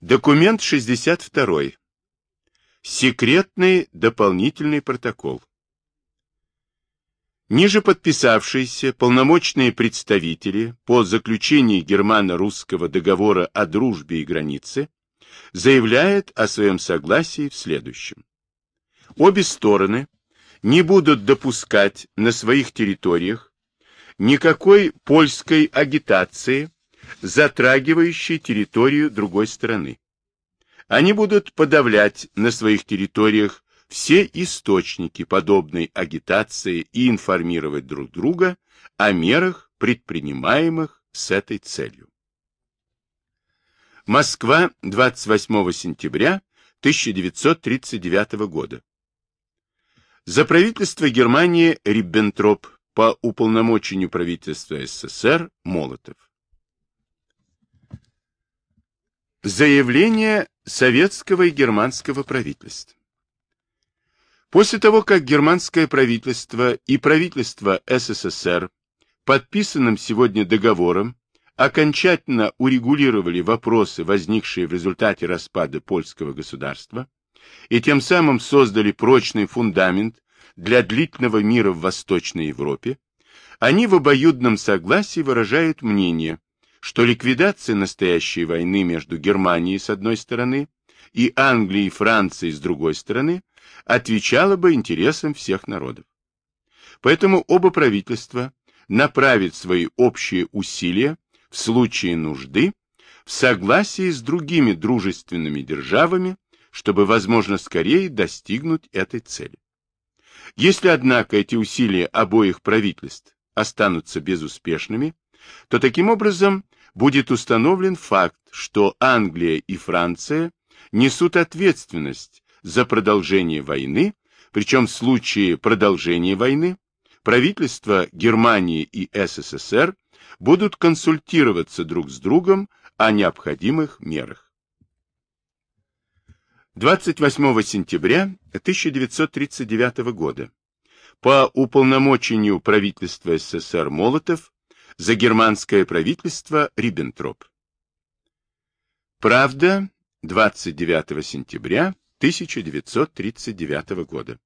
Документ 62. Секретный дополнительный протокол. Ниже подписавшиеся полномочные представители по заключении германо-русского договора о дружбе и границе заявляют о своем согласии в следующем. Обе стороны не будут допускать на своих территориях никакой польской агитации затрагивающие территорию другой страны. Они будут подавлять на своих территориях все источники подобной агитации и информировать друг друга о мерах, предпринимаемых с этой целью. Москва, 28 сентября 1939 года. За правительство Германии Риббентроп по уполномочению правительства СССР Молотов. Заявление советского и германского правительств. После того, как германское правительство и правительство СССР подписанным сегодня договором окончательно урегулировали вопросы, возникшие в результате распада польского государства, и тем самым создали прочный фундамент для длительного мира в Восточной Европе, они в обоюдном согласии выражают мнение, что ликвидация настоящей войны между Германией с одной стороны и Англией и Францией с другой стороны отвечала бы интересам всех народов. Поэтому оба правительства направят свои общие усилия в случае нужды в согласии с другими дружественными державами, чтобы, возможно, скорее достигнуть этой цели. Если, однако, эти усилия обоих правительств останутся безуспешными, то таким образом будет установлен факт, что Англия и Франция несут ответственность за продолжение войны, причем в случае продолжения войны правительства Германии и СССР будут консультироваться друг с другом о необходимых мерах. 28 сентября 1939 года по уполномочению правительства СССР Молотов за германское правительство Риббентроп. Правда, 29 сентября 1939 года.